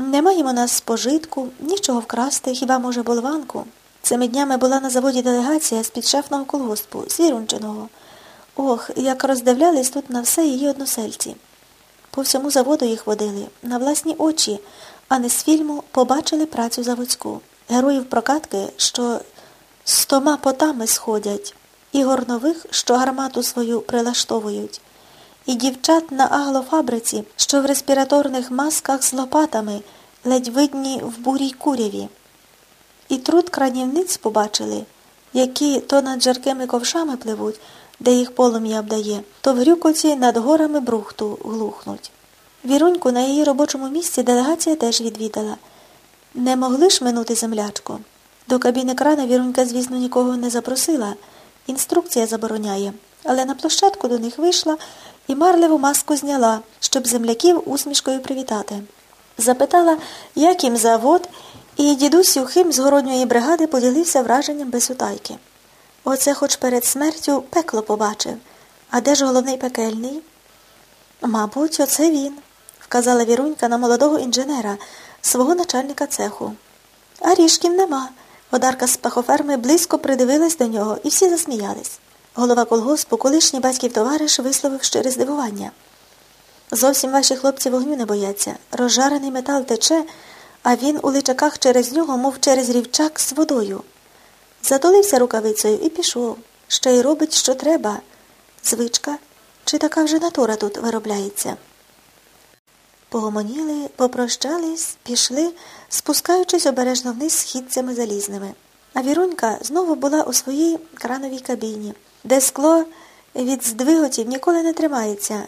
Не маємо нас спожитку, нічого вкрасти, хіба, може, болванку. Цими днями була на заводі делегація з підшефного колгоспу, Звірунчиного. Ох, як роздивлялись тут на все її односельці. По всьому заводу їх водили, на власні очі, а не з фільму побачили працю заводську. Героїв прокатки, що з тома потами сходять, і горнових, що гармату свою прилаштовують, і дівчат на аглофабриці, що в респіраторних масках з лопатами, ледь видні в бурій куряві. І труд кранівниць побачили, які то над жаркими ковшами пливуть, де їх полум'я обдає, то в грюкоці над горами брухту глухнуть. Віруньку на її робочому місці делегація теж відвідала. Не могли ж минути землячку. До кабіни крана Вірунька, звісно, нікого не запросила. Інструкція забороняє. Але на площадку до них вийшла і марливу маску зняла, щоб земляків усмішкою привітати. Запитала, як їм завод, і дідусь Юхим з городньої бригади поділився враженням без утайки. Оце хоч перед смертю пекло побачив. А де ж головний пекельний? Мабуть, оце він, вказала Вірунька на молодого інженера, свого начальника цеху. А ріжків нема. Одарка з пахоферми близько придивилась до нього, і всі засміялись. Голова колгоспу, колишній батьків товариш, висловив щире здивування. Зовсім ваші хлопці вогню не бояться. Розжарений метал тече, а він у личаках через нього, мов через рівчак з водою. Затолився рукавицею і пішов. Ще й робить, що треба. Звичка, чи така вже натура тут виробляється? Погомоніли, попрощались, пішли, спускаючись обережно вниз східцями залізними. А Вірунька знову була у своїй крановій кабіні, де скло від здвиготів ніколи не тримається,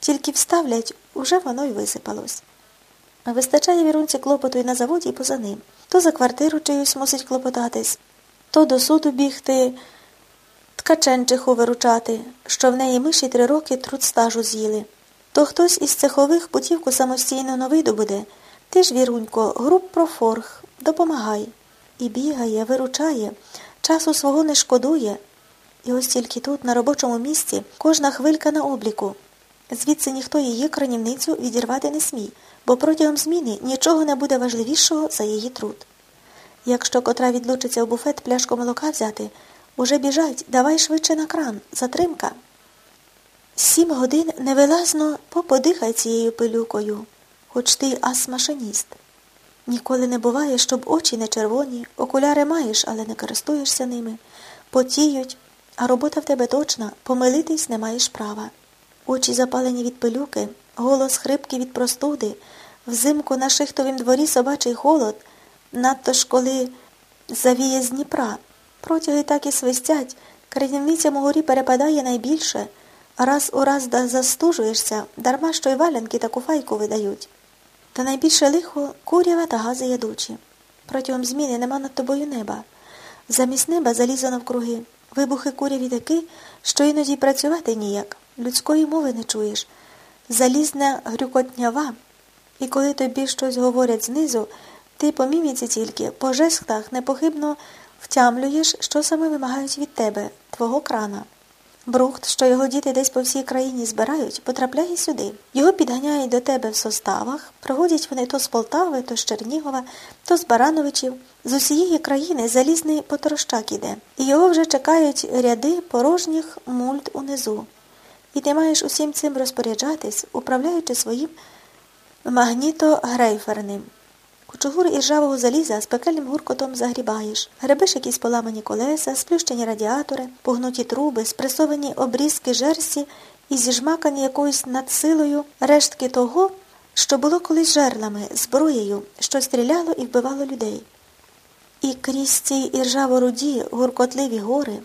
тільки вставлять, уже воно й висипалось. Вистачає Вірунці клопоту й на заводі і поза ним. То за квартиру чиюсь мусить клопотатись, то до суду бігти, ткаченчиху виручати, що в неї миші три роки труд стажу з'їли. То хтось із цехових путівку самостійно не видобуде. Ти ж, Вірунько, груп про форг, допомагай. І бігає, виручає, часу свого не шкодує. І ось тільки тут, на робочому місці, кожна хвилька на обліку. Звідси ніхто її кранівницю відірвати не смій, бо протягом зміни нічого не буде важливішого за її труд. Якщо котра відлучиться в буфет пляшку молока взяти, уже біжать, давай швидше на кран, затримка. Сім годин невилазно поподихай цією пилюкою, хоч ти ас-машиніст. Ніколи не буває, щоб очі не червоні, окуляри маєш, але не користуєшся ними, потіють, а робота в тебе точна, помилитись не маєш права. Очі запалені від пилюки, голос хрипкий від простуди, взимку на шихтовім дворі собачий холод, надто ж коли завіє з Дніпра. Протяги так і свистять, крадівницям у горі перепадає найбільше. Раз у раз да застужуєшся, дарма що й валянки таку файку видають. Та найбільше лихо курява та гази ядучі. Протягом зміни нема над тобою неба. Замість неба залізо навкруги. Вибухи куряві таки, що іноді працювати ніяк. Людської мови не чуєш. Залізна грюкотнява. І коли тобі щось говорять знизу, ти по міміці тільки, по жестах непохибно втямлюєш, що саме вимагають від тебе, твого крана. Брухт, що його діти десь по всій країні збирають, потрапляє сюди. Його підганяють до тебе в составах, проводять вони то з Полтави, то з Чернігова, то з Барановичів. З усієї країни залізний поторощак іде. І його вже чекають ряди порожніх мульт унизу. І ти маєш усім цим розпоряджатись, управляючи своїм магнітогрейферним. Кучугур із ржавого заліза з пекельним гуркотом загрібаєш, гребеш якісь поламані колеса, сплющені радіатори, погнуті труби, спресовані обрізки жерсі і зіжмакані якоюсь надсилою рештки того, що було колись жерлами, зброєю, що стріляло і вбивало людей. І крізь ці іржаво руді гуркотливі гори,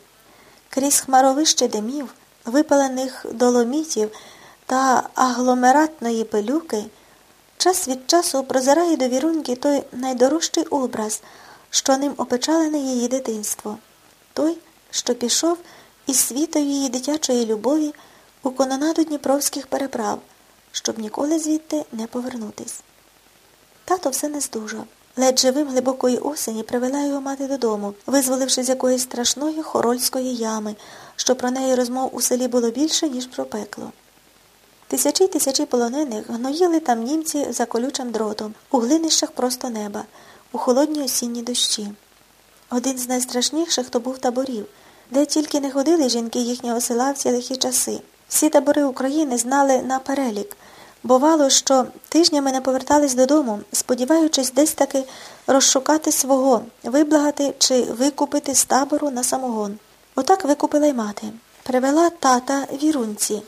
крізь хмаровище димів, випалених доломітів та агломератної пилюки. Час від часу прозирає до віруньки той найдорожчий образ, що ним опечалене її дитинство, той, що пішов із світою її дитячої любові у кононаду дніпровських переправ, щоб ніколи звідти не повернутись. Тато все не здужав. Ледь живим глибокої осені привела його мати додому, визволивши з якоїсь страшної хорольської ями, що про неї розмов у селі було більше, ніж про пекло. Тисячі й тисячі полонених гноїли там німці за колючим дротом, у глинищах просто неба, у холодні осінні дощі. Один з найстрашніших то був таборів, де тільки не ходили жінки їхнього села в ці лихі часи. Всі табори України знали на перелік. Бувало, що тижнями не повертались додому, сподіваючись десь таки розшукати свого, виблагати чи викупити з табору на самогон. Отак викупила й мати. Привела тата вірунці.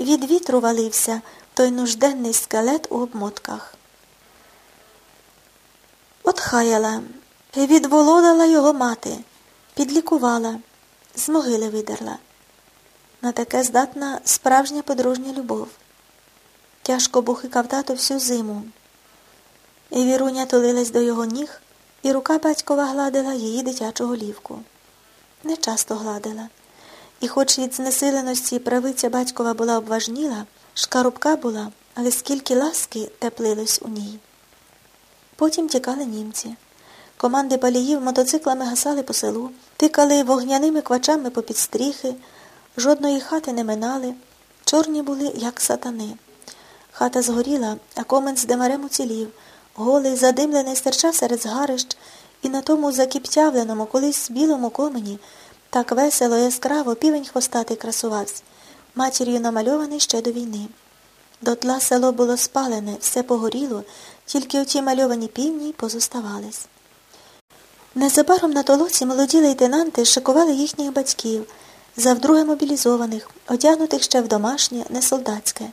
Від вітру валився той нужденний скелет у обмотках. От хаяла, відволодала його мати, підлікувала, з могили видерла. На таке здатна справжня подружня любов. Тяжко бухикав тато всю зиму. І Віруня тулилась до його ніг, і рука батькова гладила її дитячу голівку. Не часто гладила. І хоч від знесиленості правиця батькова була обважніла, шкарубка була, але скільки ласки теплилось у ній. Потім тікали німці. Команди паліїв мотоциклами гасали по селу, тикали вогняними квачами по підстріхи, жодної хати не минали, чорні були, як сатани. Хата згоріла, а комен з демарем уцілів, голий, задимлений стирчав серед згарищ, і на тому закіптявленому, колись білому комені так весело, яскраво півень хвостатий красувався, матір'ю намальований ще до війни. Дотла село було спалене, все погоріло, тільки оті мальовані півні позоставались. Незабаром на толоці молоді лейтенанти шикували їхніх батьків, завдруге мобілізованих, одягнутих ще в домашнє, не солдатське.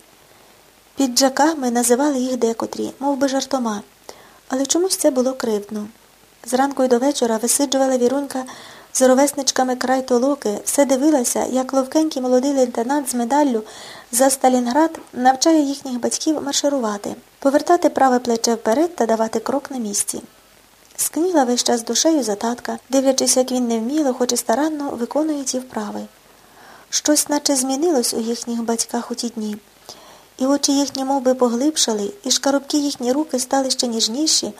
Піджаками називали їх декотрі, мов би жартома, але чомусь це було кривдно. Зранку й до вечора висиджувала вірунька з ровесничками край толоки, все дивилася, як ловкенький молодий лейтенант з медаллю за Сталінград навчає їхніх батьків марширувати, повертати праве плече вперед та давати крок на місці. Скніла весь час душею за татка, дивлячись, як він невміло, хоч і старанно виконує ці вправи. Щось наче змінилось у їхніх батьках у ті дні, і очі їхні мов би, поглибшали, і шкарубки їхні руки стали ще ніжніші,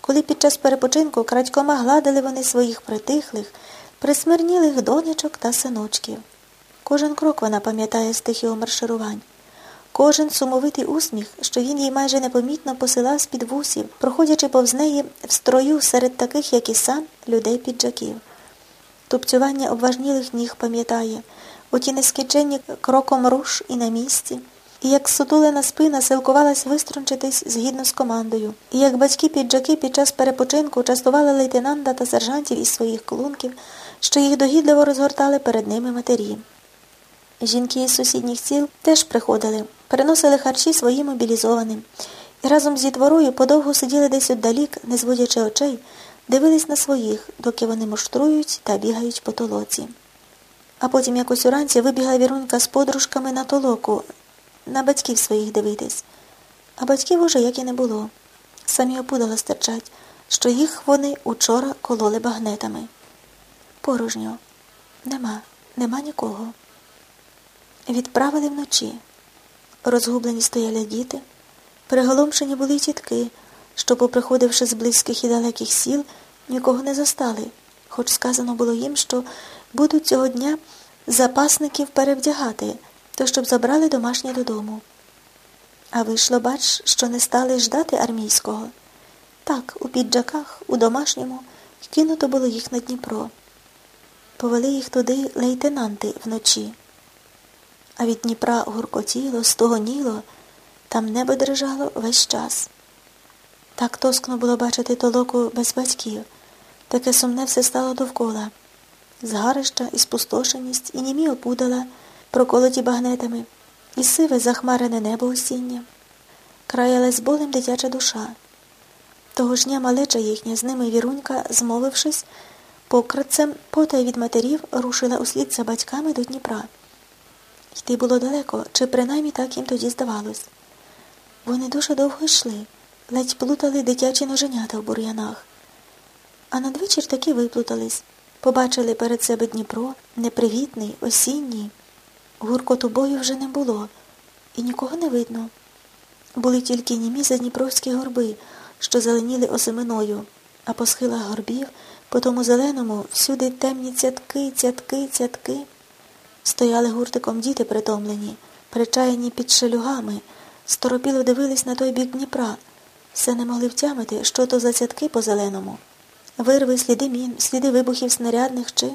коли під час перепочинку крадькома гладили вони своїх притихлих, присмирнілих донечок та синочків. Кожен крок вона пам'ятає з тих його марширувань. Кожен сумовитий усміх, що він їй майже непомітно посилав з-під вусів, проходячи повз неї в строю серед таких, як і сам, людей піджаків. Тупцювання обважнілих ніг пам'ятає, оті нескінченні кроком руш і на місці, і як сутулена спина силкувалась виструнчитись згідно з командою, і як батьки піджаки під час перепочинку частували лейтенанта та сержантів із своїх клунків, що їх догідливо розгортали перед ними матері. Жінки із сусідніх сіл теж приходили, переносили харчі своїм мобілізованим, і разом зі дворою подовго сиділи десь отдалік, не зводячи очей, дивились на своїх, доки вони муштрують та бігають по толоці. А потім якось уранці вибігла вірунька з подружками на толоку, на батьків своїх дивитись. А батьків уже як і не було. Самі опудала стирчать, що їх вони учора кололи багнетами. Порожньо. Нема, нема нікого. Відправили вночі. Розгублені стояли діти, приголомшені були тітки, що, поприходивши з близьких і далеких сіл, нікого не застали, хоч сказано було їм, що будуть цього дня запасників перевдягати, то щоб забрали домашнє додому. А вийшло, бач, що не стали ждати армійського. Так, у піджаках, у домашньому, кинуто було їх на Дніпро. Повели їх туди лейтенанти вночі а від Дніпра гуркотіло, стогоніло, там небо дрижало весь час. Так тоскно було бачити толоку без батьків, таке сумне все стало довкола. Згарища і спустошеність, і німі опудала, проколоті багнетами, і сиве захмарене небо осіння. Краялась болем дитяча душа. Того ж дня малеча їхня з ними вірунька, змовившись, покрицем потай від матерів рушила услід за батьками до Дніпра. Йти було далеко, чи принаймні так їм тоді здавалось. Вони дуже довго йшли, ледь плутали дитячі ноженята в бур'янах. А надвечір таки виплутались, побачили перед себе Дніпро, непривітний, осінній. Гуркоту бою вже не було, і нікого не видно. Були тільки німі задніпровські горби, що зеленіли осеминою, а по схилах горбів, по тому зеленому, всюди темні цятки, цятки, цятки. Стояли гуртиком діти притомлені, причаяні під шелюгами, сторопіло дивились на той бік Дніпра, все не могли втямити, що то за цятки по зеленому. Вирви, сліди мін, сліди вибухів снарядних чи.